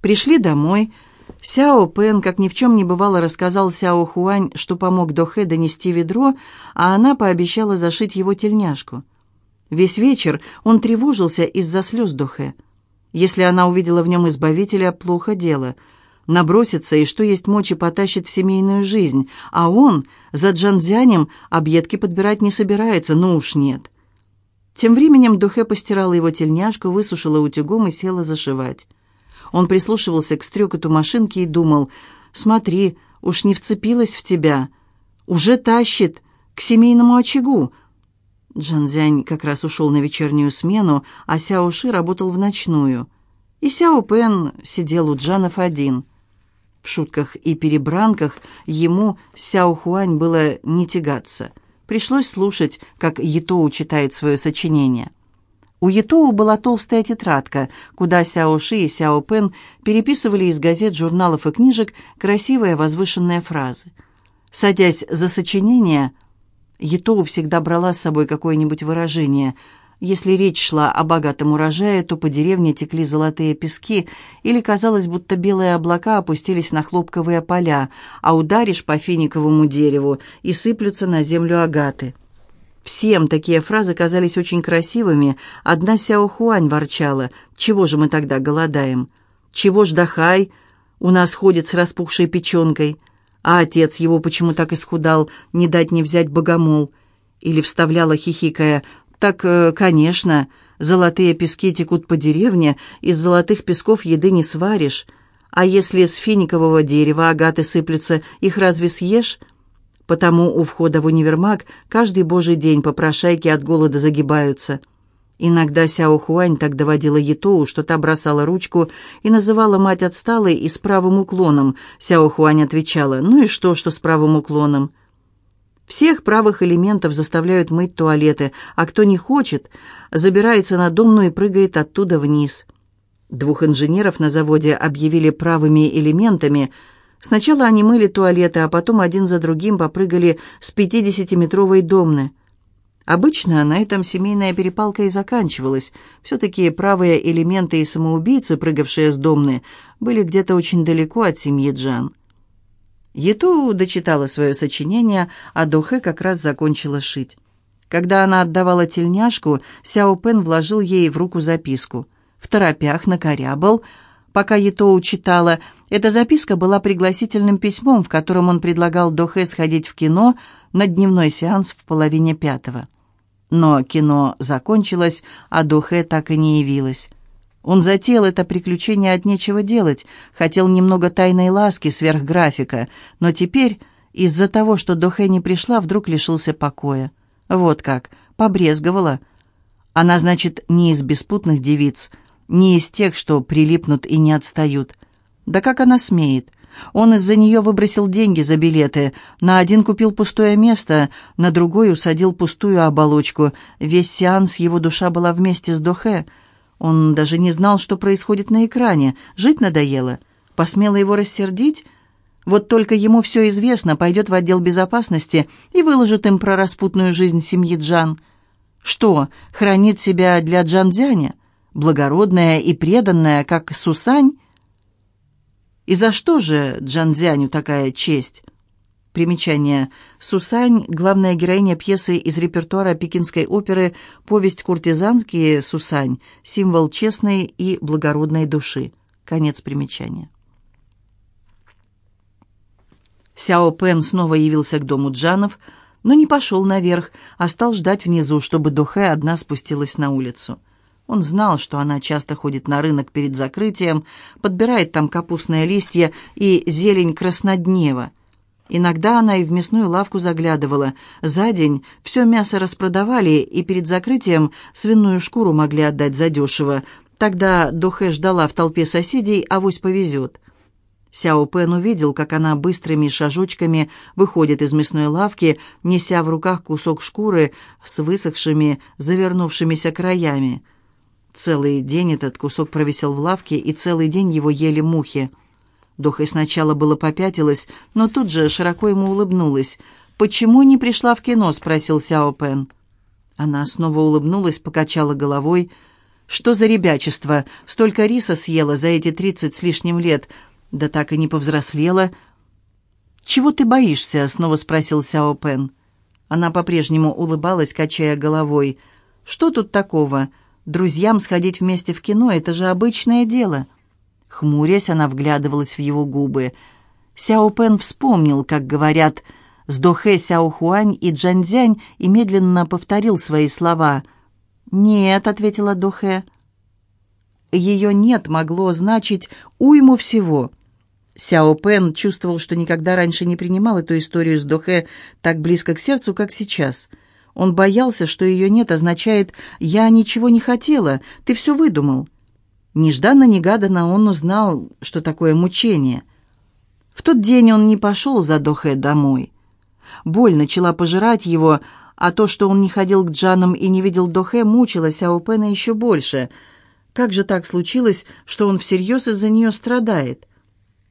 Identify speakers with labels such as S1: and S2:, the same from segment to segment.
S1: Пришли домой. Сяо Пен, как ни в чем не бывало, рассказал Сяо Хуань, что помог Дохэ донести ведро, а она пообещала зашить его тельняшку. Весь вечер он тревожился из-за слез Дохэ. Если она увидела в нем избавителя, плохо дело. Набросится и что есть мочи потащит в семейную жизнь, а он за Джанзянем объедки подбирать не собирается, ну уж нет. Тем временем Духе постирала его тельняшку, высушила утюгом и села зашивать. Он прислушивался к стрекоту машинки и думал, «Смотри, уж не вцепилась в тебя. Уже тащит к семейному очагу». Джанзянь как раз ушел на вечернюю смену, а Сяо Ши работал в ночную. И Сяо Пен сидел у Джанов один. В шутках и перебранках ему Сяо Хуань было не тягаться – Пришлось слушать, как Етоу читает свое сочинение. У Етоу была толстая тетрадка, куда Сяо Ши и Сяо Пен переписывали из газет, журналов и книжек красивые возвышенные фразы. Садясь за сочинение, Етоу всегда брала с собой какое-нибудь выражение – если речь шла о богатом урожае, то по деревне текли золотые пески, или казалось, будто белые облака опустились на хлопковые поля, а ударишь по финиковому дереву и сыплются на землю агаты. Всем такие фразы казались очень красивыми. Одна Сяо Хуань ворчала. «Чего же мы тогда голодаем? Чего ж Дахай у нас ходит с распухшей печенкой? А отец его почему так исхудал, не дать не взять богомол?» Или вставляла, хихикая, так, э, конечно, золотые пески текут по деревне, из золотых песков еды не сваришь. А если с финикового дерева агаты сыплются, их разве съешь? Потому у входа в универмаг каждый божий день попрошайки от голода загибаются. Иногда Сяо Хуань так доводила Етоу, что та бросала ручку и называла мать отсталой и с правым уклоном. Сяо Хуань отвечала, «Ну и что, что с правым уклоном?» Всех правых элементов заставляют мыть туалеты, а кто не хочет, забирается на домну и прыгает оттуда вниз. Двух инженеров на заводе объявили правыми элементами. Сначала они мыли туалеты, а потом один за другим попрыгали с 50-метровой домны. Обычно на этом семейная перепалка и заканчивалась. Все-таки правые элементы и самоубийцы, прыгавшие с домны, были где-то очень далеко от семьи Джан. Ету дочитала свое сочинение, а Дохе как раз закончила шить. Когда она отдавала тельняшку, Сяо Пен вложил ей в руку записку. В торопях накорябал, пока Етоу читала. Эта записка была пригласительным письмом, в котором он предлагал Дохе сходить в кино на дневной сеанс в половине пятого. Но кино закончилось, а Дохе так и не явилась. Он затеял это приключение от нечего делать, хотел немного тайной ласки сверх графика, но теперь из-за того, что Дохэ не пришла, вдруг лишился покоя. Вот как, побрезговала. Она, значит, не из беспутных девиц, не из тех, что прилипнут и не отстают. Да как она смеет? Он из-за нее выбросил деньги за билеты. На один купил пустое место, на другой усадил пустую оболочку. Весь сеанс его душа была вместе с Дохэ. Он даже не знал, что происходит на экране. Жить надоело. Посмела его рассердить? Вот только ему все известно, пойдет в отдел безопасности и выложит им про распутную жизнь семьи Джан. Что, хранит себя для Джанзяня? Благородная и преданная, как Сусань? И за что же Джанзяню такая честь? Примечание. Сусань – главная героиня пьесы из репертуара пекинской оперы «Повесть куртизанские Сусань», символ честной и благородной души. Конец примечания. Сяо Пен снова явился к дому Джанов, но не пошел наверх, а стал ждать внизу, чтобы Дохэ одна спустилась на улицу. Он знал, что она часто ходит на рынок перед закрытием, подбирает там капустные листья и зелень красноднева – Иногда она и в мясную лавку заглядывала. За день все мясо распродавали, и перед закрытием свиную шкуру могли отдать задешево. Тогда Дохэ ждала в толпе соседей, авось повезет. Сяо Пен увидел, как она быстрыми шажочками выходит из мясной лавки, неся в руках кусок шкуры с высохшими, завернувшимися краями. Целый день этот кусок провисел в лавке, и целый день его ели мухи. Дохой сначала было попятилась, но тут же широко ему улыбнулась. «Почему не пришла в кино?» — спросил Сяо Пен. Она снова улыбнулась, покачала головой. Что за ребячество? Столько риса съела за эти тридцать с лишним лет. Да так и не повзрослела. «Чего ты боишься?» — снова спросил Сяо Пен. Она по-прежнему улыбалась, качая головой. «Что тут такого? Друзьям сходить вместе в кино — это же обычное дело». Хмурясь, она вглядывалась в его губы. Сяо Пен вспомнил, как говорят с Дохэ Сяо Хуань и Джанзянь, и медленно повторил свои слова. «Нет», — ответила Дохэ. Ее «нет» могло значить уйму всего — Сяо Пен чувствовал, что никогда раньше не принимал эту историю с Дохэ так близко к сердцу, как сейчас. Он боялся, что ее «нет» означает «я ничего не хотела, ты все выдумал». Нежданно-негаданно он узнал, что такое мучение. В тот день он не пошел за Дохэ домой. Боль начала пожирать его, а то, что он не ходил к Джанам и не видел Дохэ, мучило Сяо Пена еще больше. Как же так случилось, что он всерьез из-за нее страдает?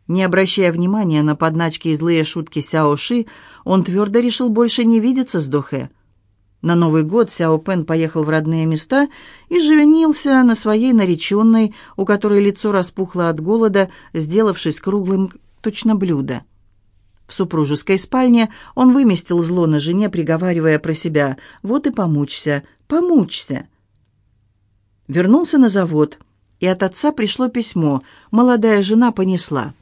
S1: Не обращая внимания на подначки и злые шутки Сяо Ши, он твердо решил больше не видеться с Дохэ. На Новый год Сяо Пен поехал в родные места и женился на своей нареченной, у которой лицо распухло от голода, сделавшись круглым точно блюдо. В супружеской спальне он выместил зло на жене, приговаривая про себя «Вот и помучься, помучься». Вернулся на завод, и от отца пришло письмо. Молодая жена понесла.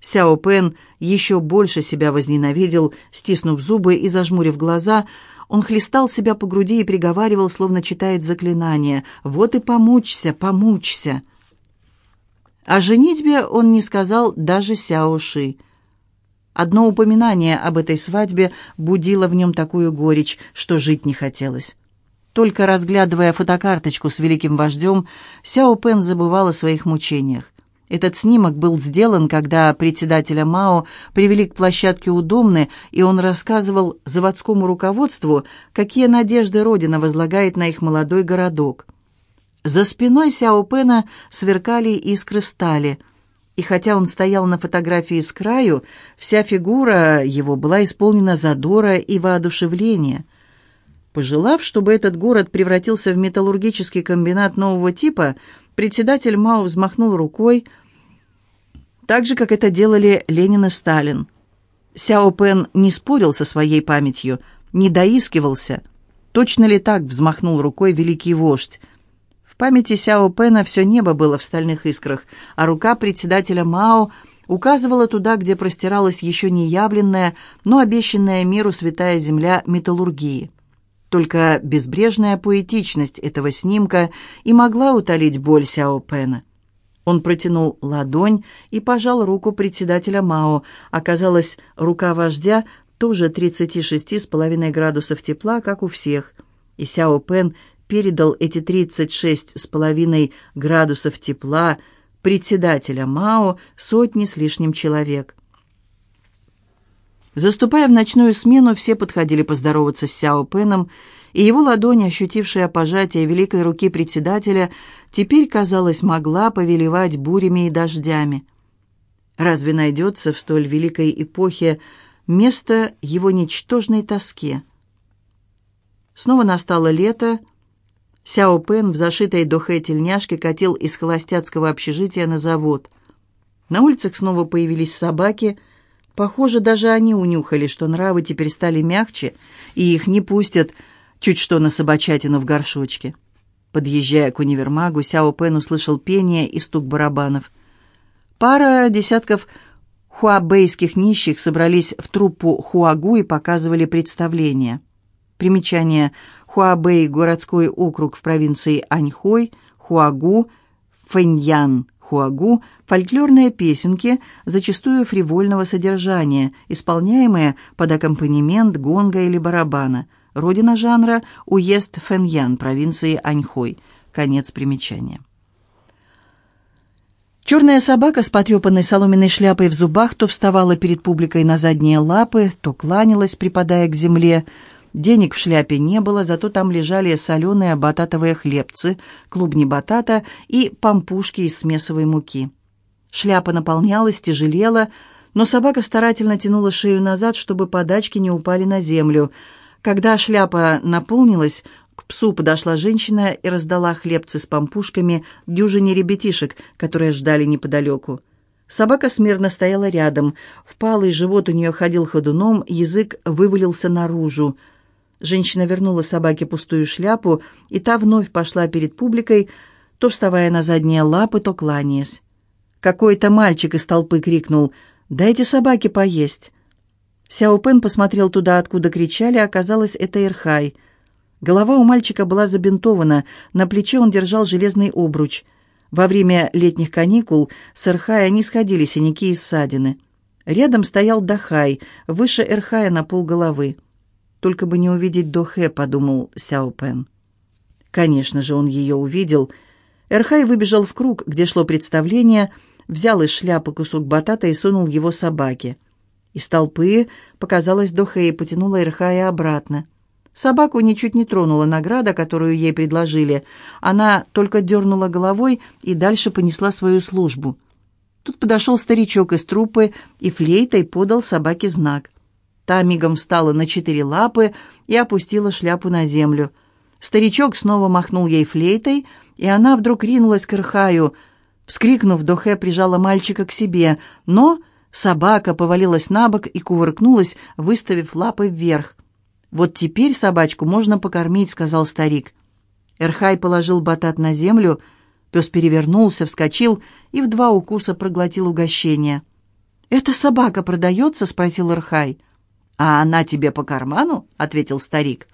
S1: Сяо Пен еще больше себя возненавидел, стиснув зубы и зажмурив глаза. Он хлестал себя по груди и приговаривал, словно читает заклинание. «Вот и помучься, помучься!» О женитьбе он не сказал даже Сяо Ши. Одно упоминание об этой свадьбе будило в нем такую горечь, что жить не хотелось. Только разглядывая фотокарточку с великим вождем, Сяо Пен забывал о своих мучениях. Этот снимок был сделан, когда председателя МАО привели к площадке у Домны, и он рассказывал заводскому руководству, какие надежды Родина возлагает на их молодой городок. За спиной Сяо Пена сверкали искры стали, и хотя он стоял на фотографии с краю, вся фигура его была исполнена задора и воодушевления. Пожелав, чтобы этот город превратился в металлургический комбинат нового типа, Председатель Мао взмахнул рукой, так же, как это делали Ленин и Сталин. Сяо Пен не спорил со своей памятью, не доискивался. Точно ли так взмахнул рукой великий вождь? В памяти Сяо Пена все небо было в стальных искрах, а рука председателя Мао указывала туда, где простиралась еще не явленная, но обещанная миру святая земля металлургии. Только безбрежная поэтичность этого снимка и могла утолить боль Сяо Пена. Он протянул ладонь и пожал руку председателя Мао. Оказалось, рука вождя тоже 36,5 градусов тепла, как у всех. И Сяо Пен передал эти 36,5 градусов тепла председателя Мао сотни с лишним человек. Заступая в ночную смену, все подходили поздороваться с Сяо Пеном, и его ладонь, ощутившая пожатие великой руки председателя, теперь, казалось, могла повелевать бурями и дождями. Разве найдется в столь великой эпохе место его ничтожной тоске? Снова настало лето. Сяо Пен в зашитой дохе тельняшке катил из холостяцкого общежития на завод. На улицах снова появились собаки — Похоже, даже они унюхали, что нравы теперь стали мягче, и их не пустят чуть что на собачатину в горшочке. Подъезжая к универмагу, Сяо Пен услышал пение и стук барабанов. Пара десятков хуабейских нищих собрались в труппу Хуагу и показывали представление. Примечание. Хуабей – городской округ в провинции Аньхой, Хуагу – Фэньян, хуагу – фольклорные песенки, зачастую фривольного содержания, исполняемые под аккомпанемент гонга или барабана. Родина жанра – уезд Фэньян, провинции Аньхой. Конец примечания. Черная собака с потрепанной соломенной шляпой в зубах то вставала перед публикой на задние лапы, то кланялась, припадая к земле – Денег в шляпе не было, зато там лежали соленые бататовые хлебцы, клубни батата и пампушки из смесовой муки. Шляпа наполнялась, тяжелела, но собака старательно тянула шею назад, чтобы подачки не упали на землю. Когда шляпа наполнилась, к псу подошла женщина и раздала хлебцы с пампушками дюжине ребятишек, которые ждали неподалеку. Собака смирно стояла рядом. Впалый живот у нее ходил ходуном, язык вывалился наружу. Женщина вернула собаке пустую шляпу, и та вновь пошла перед публикой, то вставая на задние лапы, то кланяясь. Какой-то мальчик из толпы крикнул «Дайте собаке поесть!» Сяо Пен посмотрел туда, откуда кричали, оказалось, это Ирхай. Голова у мальчика была забинтована, на плече он держал железный обруч. Во время летних каникул с Ирхая не сходили синяки и ссадины. Рядом стоял Дахай, выше Эрхая на полголовы. «Только бы не увидеть Дохе», — подумал Сяо Пен. Конечно же, он ее увидел. Эрхай выбежал в круг, где шло представление, взял из шляпы кусок батата и сунул его собаке. Из толпы показалась Дохе и потянула Эрхая обратно. Собаку ничуть не тронула награда, которую ей предложили. Она только дернула головой и дальше понесла свою службу. Тут подошел старичок из трупы и флейтой подал собаке знак. Та мигом встала на четыре лапы и опустила шляпу на землю. Старичок снова махнул ей флейтой, и она вдруг ринулась к Ирхаю. Вскрикнув, Дохе прижала мальчика к себе, но собака повалилась на бок и кувыркнулась, выставив лапы вверх. «Вот теперь собачку можно покормить», — сказал старик. Эрхай положил батат на землю, пес перевернулся, вскочил и в два укуса проглотил угощение. «Эта собака продается?» — спросил Эрхай. «А она тебе по карману?» — ответил старик.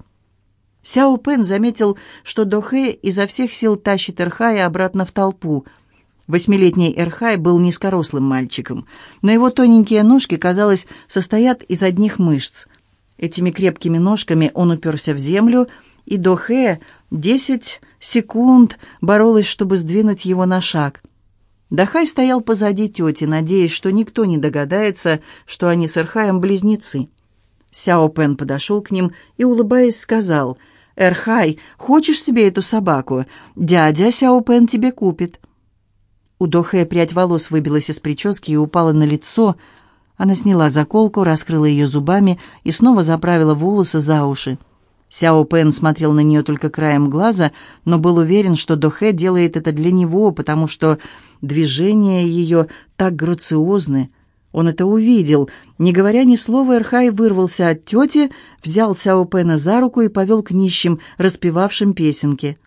S1: Сяо Пен заметил, что Дохэ изо всех сил тащит Эрхая обратно в толпу. Восьмилетний Эрхай был низкорослым мальчиком, но его тоненькие ножки, казалось, состоят из одних мышц. Этими крепкими ножками он уперся в землю, и Дохе десять секунд боролась, чтобы сдвинуть его на шаг. Дахай стоял позади тети, надеясь, что никто не догадается, что они с Эрхаем близнецы. Сяо Пен подошел к ним и, улыбаясь, сказал, «Эрхай, хочешь себе эту собаку? Дядя Сяо Пен тебе купит». У Дохэ прядь волос выбилась из прически и упала на лицо, она сняла заколку, раскрыла ее зубами и снова заправила волосы за уши. Сяо Пен смотрел на нее только краем глаза, но был уверен, что Дохэ делает это для него, потому что движения ее так грациозны. Он это увидел. Не говоря ни слова, Эрхай вырвался от тети, взял Сяо Пена за руку и повел к нищим, распевавшим песенки.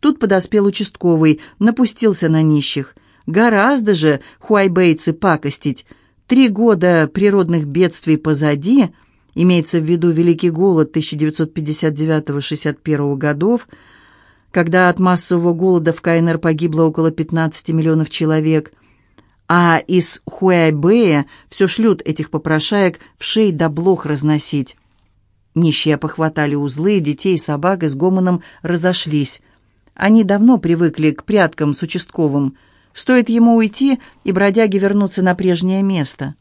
S1: Тут подоспел участковый, напустился на нищих. «Гораздо же хуайбейцы пакостить!» Три года природных бедствий позади, имеется в виду Великий голод 1959-61 годов, когда от массового голода в КНР погибло около 15 миллионов человек, а из Хуайбэя все шлют этих попрошаек в шей да блох разносить. Нищие похватали узлы, детей собак и с гомоном разошлись. Они давно привыкли к пряткам с участковым – Стоит ему уйти, и бродяги вернутся на прежнее место.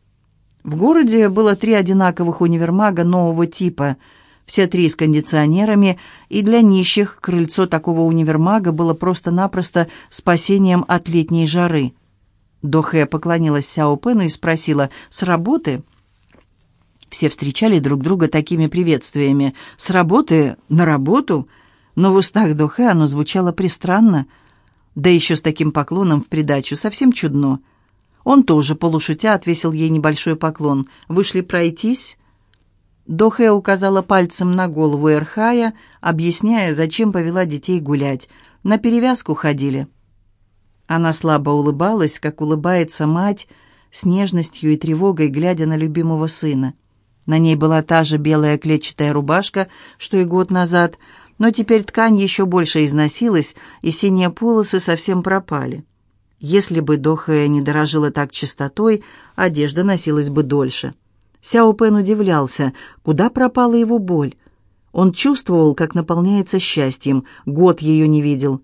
S1: В городе было три одинаковых универмага нового типа, все три с кондиционерами, и для нищих крыльцо такого универмага было просто-напросто спасением от летней жары. Дохэ поклонилась Сяо Пэну и спросила «С работы?» Все встречали друг друга такими приветствиями. «С работы? На работу?» Но в устах Дохэ оно звучало пристранно – да еще с таким поклоном в придачу, совсем чудно. Он тоже, полушутя, отвесил ей небольшой поклон. «Вышли пройтись?» Дохе указала пальцем на голову Эрхая, объясняя, зачем повела детей гулять. На перевязку ходили. Она слабо улыбалась, как улыбается мать, с нежностью и тревогой, глядя на любимого сына. На ней была та же белая клетчатая рубашка, что и год назад, но теперь ткань еще больше износилась, и синие полосы совсем пропали. Если бы Доха не дорожила так чистотой, одежда носилась бы дольше. Сяо Пен удивлялся, куда пропала его боль. Он чувствовал, как наполняется счастьем, год ее не видел.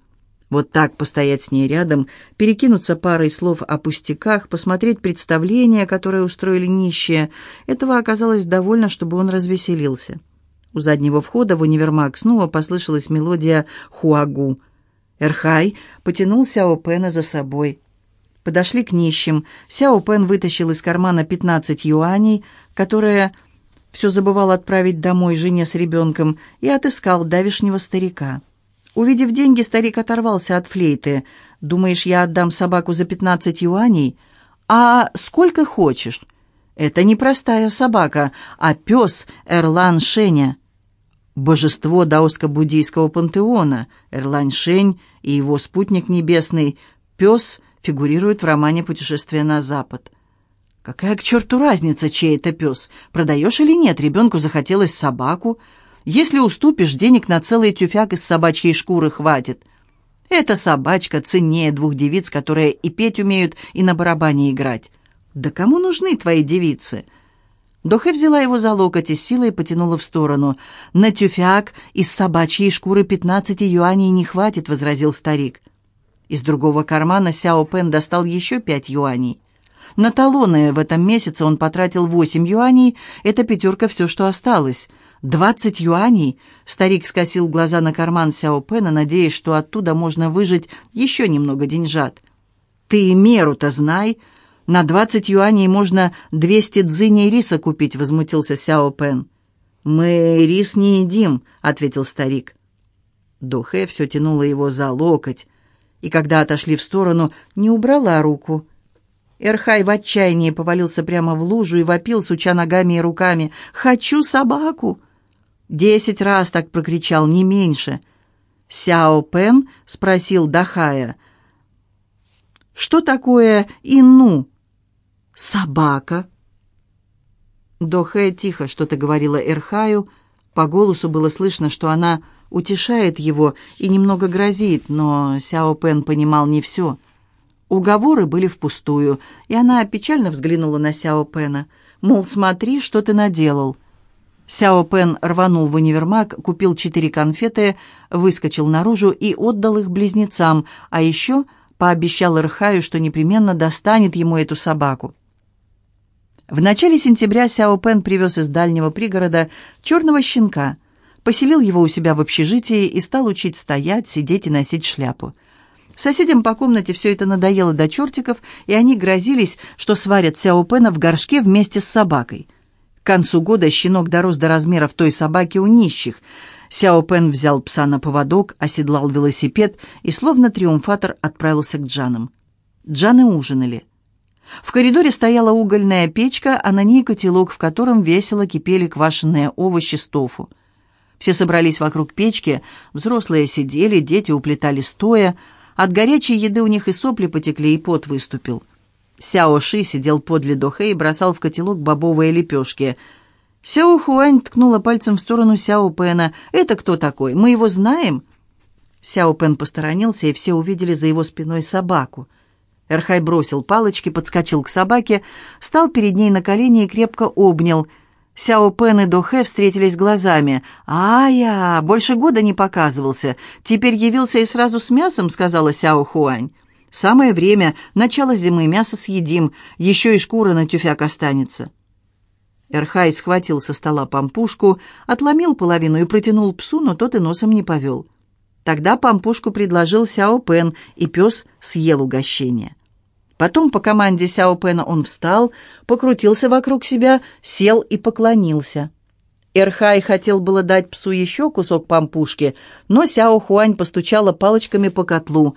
S1: Вот так постоять с ней рядом, перекинуться парой слов о пустяках, посмотреть представление, которое устроили нищие, этого оказалось довольно, чтобы он развеселился. У заднего входа в универмаг снова послышалась мелодия «Хуагу». Эрхай потянул Сяо Пэна за собой. Подошли к нищим. Сяо Пен вытащил из кармана 15 юаней, которые все забывал отправить домой жене с ребенком и отыскал давишнего старика. Увидев деньги, старик оторвался от флейты. «Думаешь, я отдам собаку за пятнадцать юаней? А сколько хочешь?» «Это не простая собака, а пес Эрлан Шеня» божество даоско-буддийского пантеона, Эрлань Шень и его спутник небесный, пес, фигурируют в романе «Путешествие на запад». Какая к черту разница, чей это пес? Продаешь или нет? Ребенку захотелось собаку. Если уступишь, денег на целый тюфяк из собачьей шкуры хватит. Эта собачка ценнее двух девиц, которые и петь умеют, и на барабане играть. Да кому нужны твои девицы?» Дохе взяла его за локоть и силой потянула в сторону. «На тюфяк из собачьей шкуры пятнадцати юаней не хватит», — возразил старик. Из другого кармана Сяо Пен достал еще пять юаней. На талоны в этом месяце он потратил восемь юаней, эта пятерка все, что осталось. «Двадцать юаней?» Старик скосил глаза на карман Сяо Пена, надеясь, что оттуда можно выжить еще немного деньжат. «Ты меру-то знай!» «На двадцать юаней можно двести дзыней риса купить», — возмутился Сяо Пен. «Мы рис не едим», — ответил старик. Духэ все тянула его за локоть, и когда отошли в сторону, не убрала руку. Эрхай в отчаянии повалился прямо в лужу и вопил, суча ногами и руками. «Хочу собаку!» Десять раз так прокричал, не меньше. Сяо Пен спросил Дахая, «Что такое инну?» «Собака!» Дохэ тихо что-то говорила Эрхаю. По голосу было слышно, что она утешает его и немного грозит, но Сяо Пен понимал не все. Уговоры были впустую, и она печально взглянула на Сяо Пена. Мол, смотри, что ты наделал. Сяо Пен рванул в универмаг, купил четыре конфеты, выскочил наружу и отдал их близнецам, а еще пообещал Эрхаю, что непременно достанет ему эту собаку. В начале сентября Сяо Пен привез из дальнего пригорода черного щенка, поселил его у себя в общежитии и стал учить стоять, сидеть и носить шляпу. Соседям по комнате все это надоело до чертиков, и они грозились, что сварят Сяо Пена в горшке вместе с собакой. К концу года щенок дорос до размеров той собаки у нищих. Сяо Пен взял пса на поводок, оседлал велосипед и, словно триумфатор, отправился к Джанам. Джаны ужинали. В коридоре стояла угольная печка, а на ней котелок, в котором весело кипели квашеные овощи с тофу. Все собрались вокруг печки, взрослые сидели, дети уплетали стоя. От горячей еды у них и сопли потекли, и пот выступил. Сяо Ши сидел подле Дохэ и бросал в котелок бобовые лепешки. Сяо Хуань ткнула пальцем в сторону Сяо Пэна. «Это кто такой? Мы его знаем?» Сяо Пэн посторонился, и все увидели за его спиной собаку — Эрхай бросил палочки, подскочил к собаке, стал перед ней на колени и крепко обнял. Сяо Пен и Дохэ встретились глазами. «А-я, больше года не показывался. Теперь явился и сразу с мясом», — сказала Сяо Хуань. «Самое время, начало зимы, мясо съедим, еще и шкура на тюфяк останется». Эрхай схватил со стола пампушку, отломил половину и протянул псу, но тот и носом не повел. Тогда пампушку предложил Сяо Пен, и пес съел угощение. Потом по команде Сяо Пена он встал, покрутился вокруг себя, сел и поклонился. Эрхай хотел было дать псу еще кусок пампушки, но Сяо Хуань постучала палочками по котлу.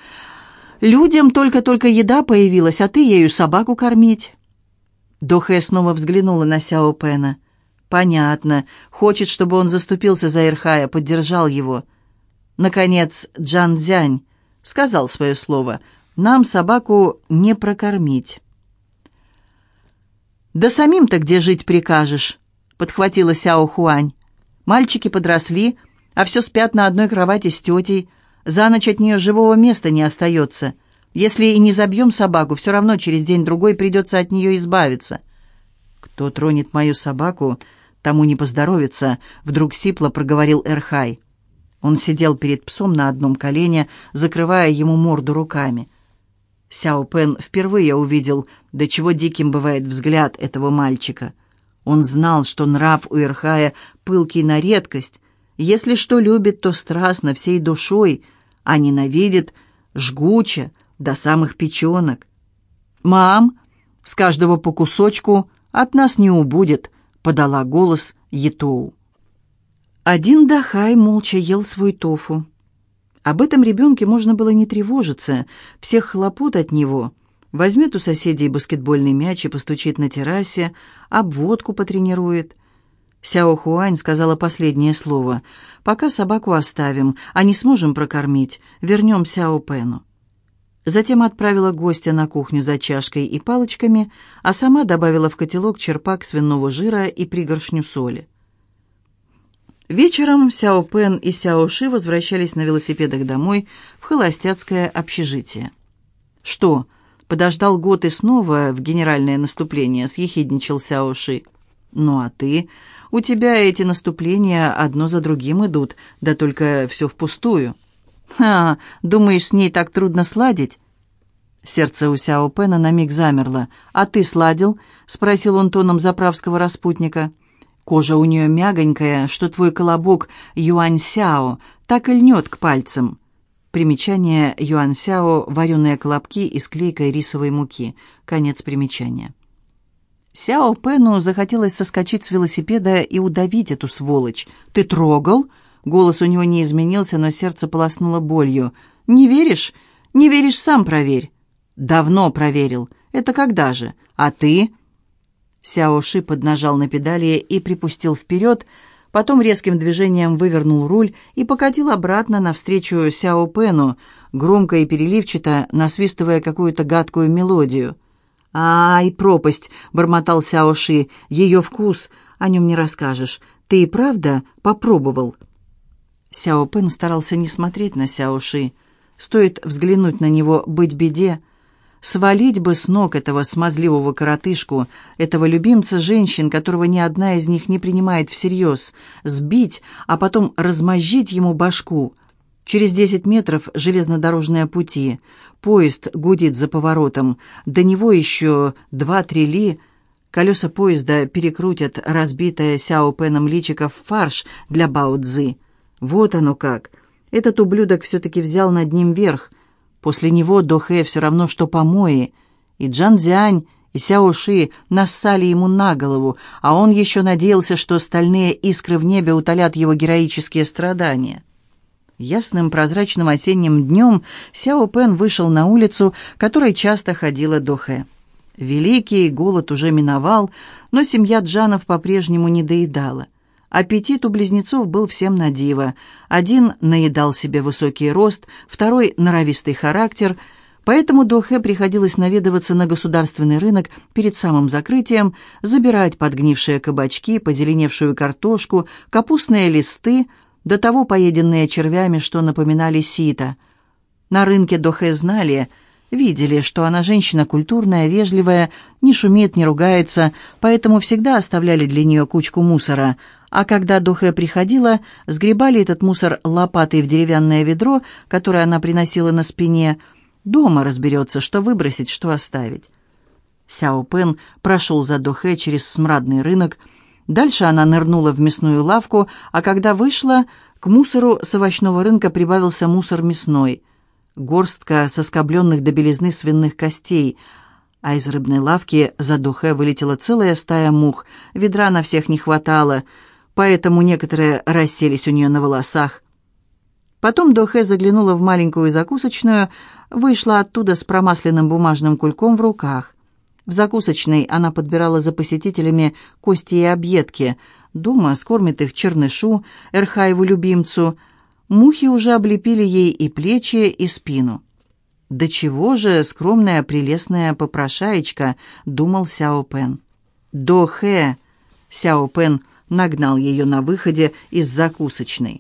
S1: «Людям только-только еда появилась, а ты ею собаку кормить». Дохэ снова взглянула на Сяо Пена. «Понятно. Хочет, чтобы он заступился за Эрхая, поддержал его». Наконец Джан Дзянь сказал свое слово. «Нам собаку не прокормить». «Да самим-то где жить прикажешь?» — подхватила Сяо Хуань. «Мальчики подросли, а все спят на одной кровати с тетей. За ночь от нее живого места не остается. Если и не забьем собаку, все равно через день-другой придется от нее избавиться». «Кто тронет мою собаку, тому не поздоровится», — вдруг сипло проговорил Эрхай. Он сидел перед псом на одном колене, закрывая ему морду руками. Сяо Пен впервые увидел, до чего диким бывает взгляд этого мальчика. Он знал, что нрав у Ирхая пылкий на редкость. Если что любит, то страстно, всей душой, а ненавидит жгуче, до самых печенок. «Мам, с каждого по кусочку от нас не убудет», — подала голос Етоу. Один Дахай молча ел свой тофу. Об этом ребенке можно было не тревожиться, всех хлопот от него. Возьмет у соседей баскетбольный мяч и постучит на террасе, обводку потренирует. Сяо Хуань сказала последнее слово. «Пока собаку оставим, а не сможем прокормить, вернем Сяо Пену». Затем отправила гостя на кухню за чашкой и палочками, а сама добавила в котелок черпак свиного жира и пригоршню соли. Вечером Сяо Пен и Сяо Ши возвращались на велосипедах домой в холостяцкое общежитие. «Что, подождал год и снова в генеральное наступление?» — съехидничал Сяо Ши. «Ну а ты? У тебя эти наступления одно за другим идут, да только все впустую». «Ха, думаешь, с ней так трудно сладить?» Сердце у Сяо Пена на миг замерло. «А ты сладил?» — спросил он тоном заправского распутника. Кожа у нее мягонькая, что твой колобок юаньсяо так и льнет к пальцам. Примечание юаньсяо – вареные колобки из клейкой рисовой муки. Конец примечания. Сяо Пену захотелось соскочить с велосипеда и удавить эту сволочь. «Ты трогал?» Голос у него не изменился, но сердце полоснуло болью. «Не веришь? Не веришь, сам проверь». «Давно проверил. Это когда же? А ты?» Сяо Ши поднажал на педали и припустил вперед, потом резким движением вывернул руль и покатил обратно навстречу Сяо Пену, громко и переливчато насвистывая какую-то гадкую мелодию. «Ай, пропасть!» — бормотал Сяо Ши. «Ее вкус! О нем не расскажешь. Ты и правда попробовал?» Сяо Пен старался не смотреть на Сяо Ши. Стоит взглянуть на него «быть беде», Свалить бы с ног этого смазливого коротышку, этого любимца женщин, которого ни одна из них не принимает всерьез, сбить, а потом размозжить ему башку. Через десять метров железнодорожные пути. Поезд гудит за поворотом. До него еще два-три ли. Колеса поезда перекрутят разбитое Сяо Пеном личико в фарш для Бао Цзы. Вот оно как. Этот ублюдок все-таки взял над ним верх — После него Дохэ все равно, что помои. И Джан Цзянь, и Сяо Ши нассали ему на голову, а он еще надеялся, что стальные искры в небе утолят его героические страдания. Ясным прозрачным осенним днем Сяо Пен вышел на улицу, которой часто ходила Дохэ. Великий голод уже миновал, но семья Джанов по-прежнему не доедала – Аппетит у близнецов был всем на диво. Один наедал себе высокий рост, второй — норовистый характер, поэтому Дохе приходилось наведываться на государственный рынок перед самым закрытием, забирать подгнившие кабачки, позеленевшую картошку, капустные листы, до того поеденные червями, что напоминали сито. На рынке Дохе знали — Видели, что она женщина культурная, вежливая, не шумит, не ругается, поэтому всегда оставляли для нее кучку мусора. А когда Дохе приходила, сгребали этот мусор лопатой в деревянное ведро, которое она приносила на спине. Дома разберется, что выбросить, что оставить. Сяо Пен прошел за Дохе через смрадный рынок. Дальше она нырнула в мясную лавку, а когда вышла, к мусору с овощного рынка прибавился мусор мясной – горстка соскобленных до белизны свиных костей, а из рыбной лавки за духе вылетела целая стая мух, ведра на всех не хватало, поэтому некоторые расселись у нее на волосах. Потом Дохе заглянула в маленькую закусочную, вышла оттуда с промасленным бумажным кульком в руках. В закусочной она подбирала за посетителями кости и объедки. Дома скормит их чернышу, Эрхаеву любимцу – Мухи уже облепили ей и плечи, и спину. «Да чего же скромная прелестная попрошаечка», — думал Сяо Пен. «До хэ!» — Сяо Пен нагнал ее на выходе из закусочной.